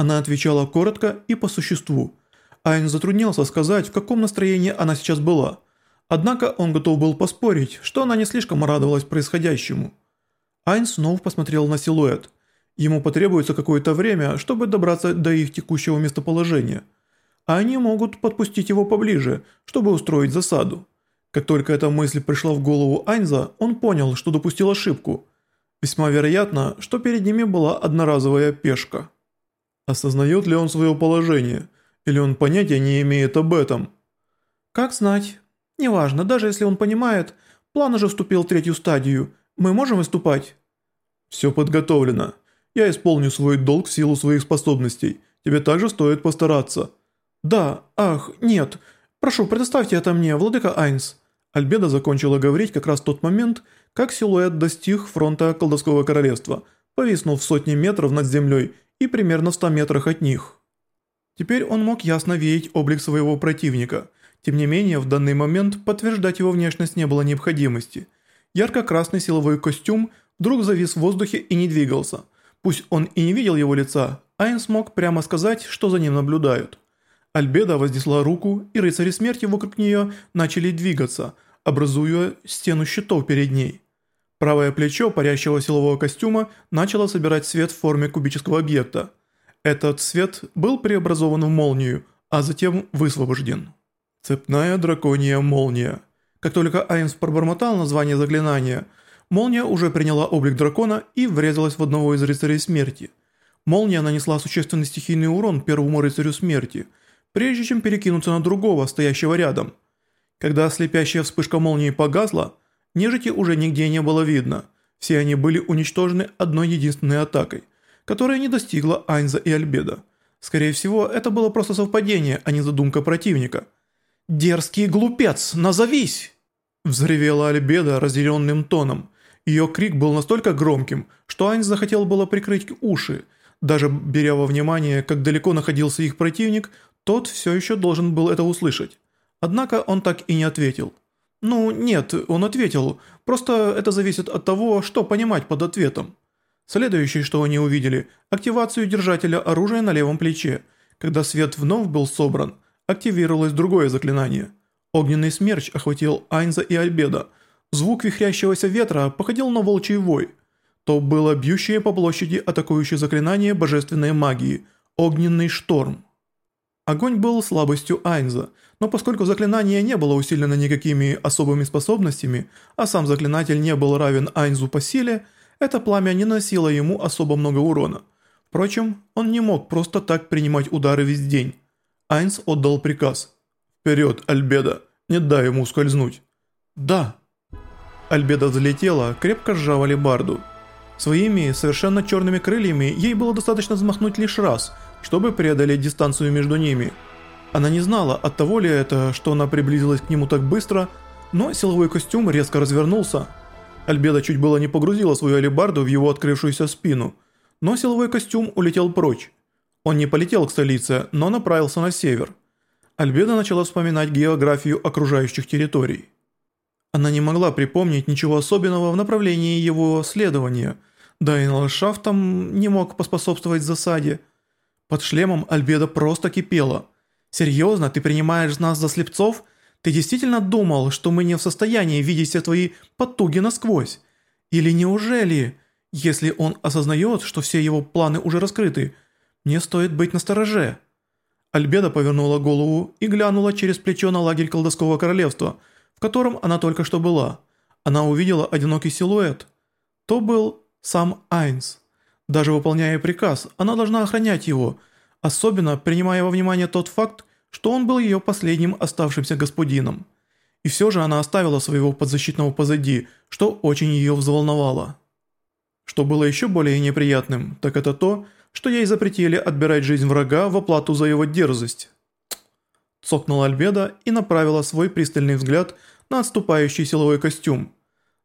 Она отвечала коротко и по существу. Айн затруднялся сказать, в каком настроении она сейчас была. Однако он готов был поспорить, что она не слишком радовалась происходящему. Айн снова посмотрел на силуэт. Ему потребуется какое-то время, чтобы добраться до их текущего местоположения. А они могут подпустить его поближе, чтобы устроить засаду. Как только эта мысль пришла в голову Айнза, он понял, что допустил ошибку. Весьма вероятно, что перед ними была одноразовая пешка. Осознает ли он свое положение? Или он понятия не имеет об этом? Как знать. Неважно, даже если он понимает, план уже вступил в третью стадию. Мы можем выступать? Все подготовлено. Я исполню свой долг в силу своих способностей. Тебе также стоит постараться. Да, ах, нет. Прошу, предоставьте это мне, владыка Айнс. Альбеда закончила говорить как раз в тот момент, как силуэт достиг фронта колдовского королевства, повиснув в сотни метров над землей и примерно в 100 метрах от них. Теперь он мог ясно видеть облик своего противника. Тем не менее, в данный момент подтверждать его внешность не было необходимости. Ярко-красный силовой костюм вдруг завис в воздухе и не двигался. Пусть он и не видел его лица, Айн смог прямо сказать, что за ним наблюдают. Альбеда вознесла руку, и рыцари смерти вокруг нее начали двигаться, образуя стену щитов перед ней. Правое плечо парящего силового костюма начало собирать свет в форме кубического объекта. Этот свет был преобразован в молнию, а затем высвобожден. Цепная драконья молния. Как только Айнс пробормотал название заклинания, молния уже приняла облик дракона и врезалась в одного из рыцарей смерти. Молния нанесла существенный стихийный урон первому рыцарю смерти, прежде чем перекинуться на другого, стоящего рядом. Когда слепящая вспышка молнии погасла, Нежити уже нигде не было видно. Все они были уничтожены одной единственной атакой, которая не достигла Айнза и Альбеда. Скорее всего, это было просто совпадение, а не задумка противника. «Дерзкий глупец, назовись!» Взревела Альбеда разделенным тоном. Ее крик был настолько громким, что Айнз захотел было прикрыть уши. Даже беря во внимание, как далеко находился их противник, тот все еще должен был это услышать. Однако он так и не ответил. «Ну, нет», – он ответил, – «просто это зависит от того, что понимать под ответом». Следующее, что они увидели – активацию держателя оружия на левом плече. Когда свет вновь был собран, активировалось другое заклинание. Огненный смерч охватил Айнза и Альбеда. Звук вихрящегося ветра походил на волчий вой. То было бьющее по площади атакующее заклинание божественной магии – огненный шторм. Огонь был слабостью Айнза, но поскольку заклинание не было усилено никакими особыми способностями, а сам заклинатель не был равен Айнзу по силе, это пламя не носило ему особо много урона. Впрочем, он не мог просто так принимать удары весь день. Айнс отдал приказ. «Вперед, Альбеда, не дай ему скользнуть». «Да». Альбеда залетела, крепко сжав алебарду. Своими совершенно черными крыльями ей было достаточно взмахнуть лишь раз – чтобы преодолеть дистанцию между ними. Она не знала, от того ли это, что она приблизилась к нему так быстро, но силовой костюм резко развернулся. Альбеда чуть было не погрузила свою алебарду в его открывшуюся спину, но силовой костюм улетел прочь. Он не полетел к столице, но направился на север. Альбеда начала вспоминать географию окружающих территорий. Она не могла припомнить ничего особенного в направлении его следования, да и ландшафтом не мог поспособствовать засаде – под шлемом Альбеда просто кипела. «Серьезно, ты принимаешь нас за слепцов? Ты действительно думал, что мы не в состоянии видеть все твои потуги насквозь? Или неужели, если он осознает, что все его планы уже раскрыты, мне стоит быть настороже?» Альбеда повернула голову и глянула через плечо на лагерь колдовского королевства, в котором она только что была. Она увидела одинокий силуэт. То был сам Айнс. Даже выполняя приказ, она должна охранять его, особенно принимая во внимание тот факт, что он был ее последним оставшимся господином. И все же она оставила своего подзащитного позади, что очень ее взволновало. Что было еще более неприятным, так это то, что ей запретили отбирать жизнь врага в оплату за его дерзость. Цокнула Альбеда и направила свой пристальный взгляд на отступающий силовой костюм.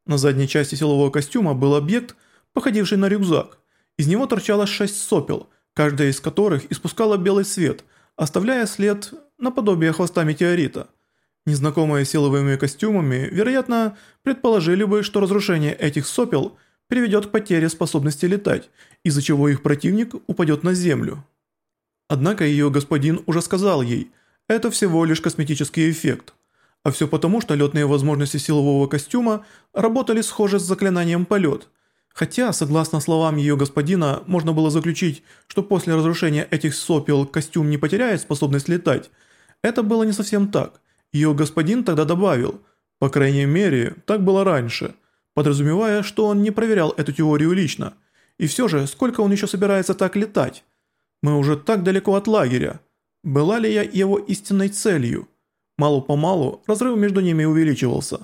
На задней части силового костюма был объект, походивший на рюкзак. Из него торчало шесть сопел, каждая из которых испускала белый свет, оставляя след наподобие хвоста метеорита. Незнакомые силовыми костюмами, вероятно, предположили бы, что разрушение этих сопел приведет к потере способности летать, из-за чего их противник упадет на землю. Однако ее господин уже сказал ей, это всего лишь косметический эффект. А все потому, что летные возможности силового костюма работали схоже с заклинанием полет. Хотя, согласно словам ее господина, можно было заключить, что после разрушения этих сопел костюм не потеряет способность летать. Это было не совсем так. Ее господин тогда добавил, по крайней мере, так было раньше, подразумевая, что он не проверял эту теорию лично. И все же, сколько он еще собирается так летать? Мы уже так далеко от лагеря. Была ли я его истинной целью? Мало-помалу разрыв между ними увеличивался.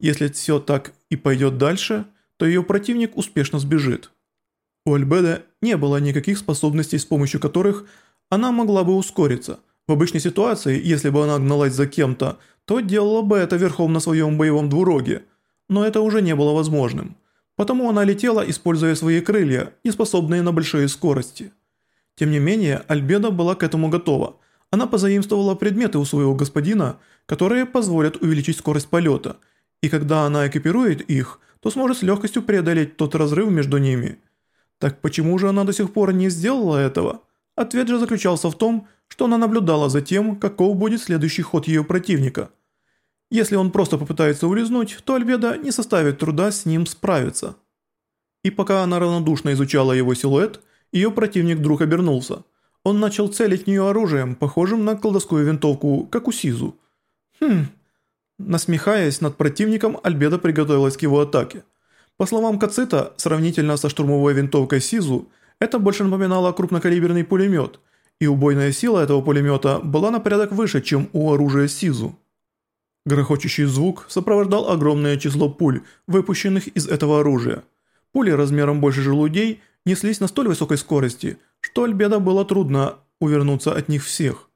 Если все так и пойдет дальше, то ее противник успешно сбежит. У Альбеда не было никаких способностей, с помощью которых она могла бы ускориться. В обычной ситуации, если бы она гналась за кем-то, то делала бы это верхом на своем боевом двуроге. Но это уже не было возможным. Потому она летела, используя свои крылья, не способные на большие скорости. Тем не менее, Альбеда была к этому готова – она позаимствовала предметы у своего господина, которые позволят увеличить скорость полета, и когда она экипирует их, то сможет с легкостью преодолеть тот разрыв между ними. Так почему же она до сих пор не сделала этого? Ответ же заключался в том, что она наблюдала за тем, каков будет следующий ход ее противника. Если он просто попытается улизнуть, то Альбеда не составит труда с ним справиться. И пока она равнодушно изучала его силуэт, ее противник вдруг обернулся – он начал целить в нее оружием, похожим на колдовскую винтовку, как у Сизу. Хм. Насмехаясь над противником, Альбеда приготовилась к его атаке. По словам Кацита, сравнительно со штурмовой винтовкой Сизу, это больше напоминало крупнокалиберный пулемет, и убойная сила этого пулемета была на порядок выше, чем у оружия Сизу. Грохочущий звук сопровождал огромное число пуль, выпущенных из этого оружия. Пули размером больше желудей неслись на столь высокой скорости – что Альбеда было трудно увернуться от них всех.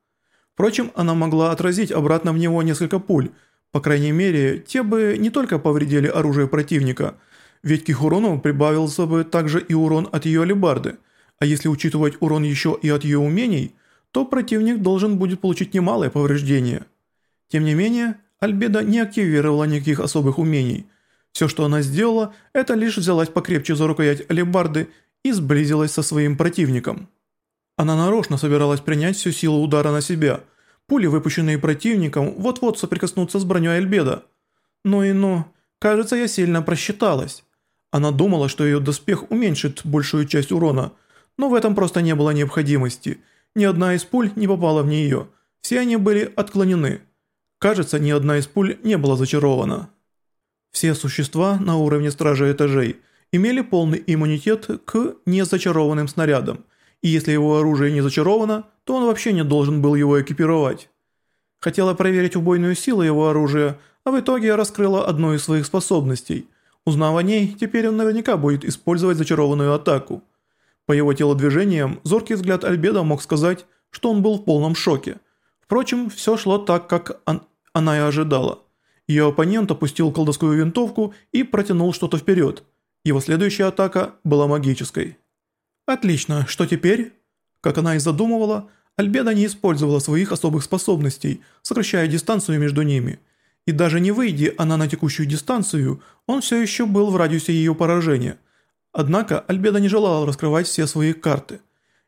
Впрочем, она могла отразить обратно в него несколько пуль, по крайней мере, те бы не только повредили оружие противника, ведь к их урону прибавился бы также и урон от ее алебарды, а если учитывать урон еще и от ее умений, то противник должен будет получить немалое повреждение. Тем не менее, Альбеда не активировала никаких особых умений. Все, что она сделала, это лишь взялась покрепче за рукоять алебарды и сблизилась со своим противником. Она нарочно собиралась принять всю силу удара на себя. Пули, выпущенные противником, вот-вот соприкоснутся с броней Альбеда. Ну и ну, кажется, я сильно просчиталась. Она думала, что ее доспех уменьшит большую часть урона, но в этом просто не было необходимости. Ни одна из пуль не попала в нее, все они были отклонены. Кажется, ни одна из пуль не была зачарована. Все существа на уровне стражи этажей – имели полный иммунитет к незачарованным снарядам, и если его оружие не зачаровано, то он вообще не должен был его экипировать. Хотела проверить убойную силу его оружия, а в итоге раскрыла одну из своих способностей. Узнав о ней, теперь он наверняка будет использовать зачарованную атаку. По его телодвижениям, зоркий взгляд Альбеда мог сказать, что он был в полном шоке. Впрочем, все шло так, как она и ожидала. Ее оппонент опустил колдовскую винтовку и протянул что-то вперед – его следующая атака была магической. Отлично, что теперь? Как она и задумывала, Альбеда не использовала своих особых способностей, сокращая дистанцию между ними. И даже не выйдя она на текущую дистанцию, он все еще был в радиусе ее поражения. Однако Альбеда не желала раскрывать все свои карты.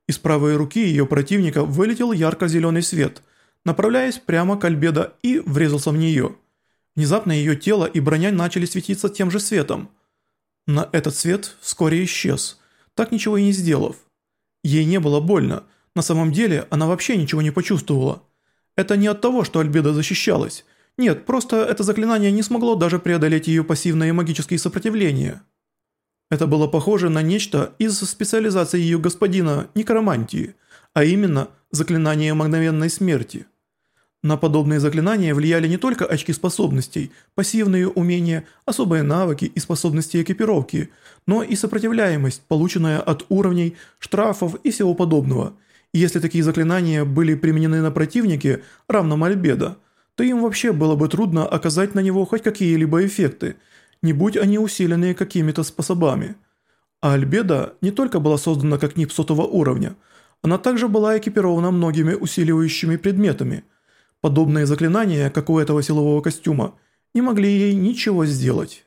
Из правой руки ее противника вылетел ярко-зеленый свет, направляясь прямо к Альбеда и врезался в нее. Внезапно ее тело и броня начали светиться тем же светом – на этот свет вскоре исчез, так ничего и не сделав. Ей не было больно, на самом деле она вообще ничего не почувствовала. Это не от того, что Альбеда защищалась. Нет, просто это заклинание не смогло даже преодолеть ее пассивные магические сопротивления. Это было похоже на нечто из специализации ее господина некромантии, а именно заклинание мгновенной смерти – на подобные заклинания влияли не только очки способностей, пассивные умения, особые навыки и способности экипировки, но и сопротивляемость, полученная от уровней, штрафов и всего подобного. И если такие заклинания были применены на противнике, равном Альбедо, то им вообще было бы трудно оказать на него хоть какие-либо эффекты, не будь они усиленные какими-то способами. А Альбеда не только была создана как нип сотого уровня, она также была экипирована многими усиливающими предметами – Подобные заклинания, как у этого силового костюма, не могли ей ничего сделать.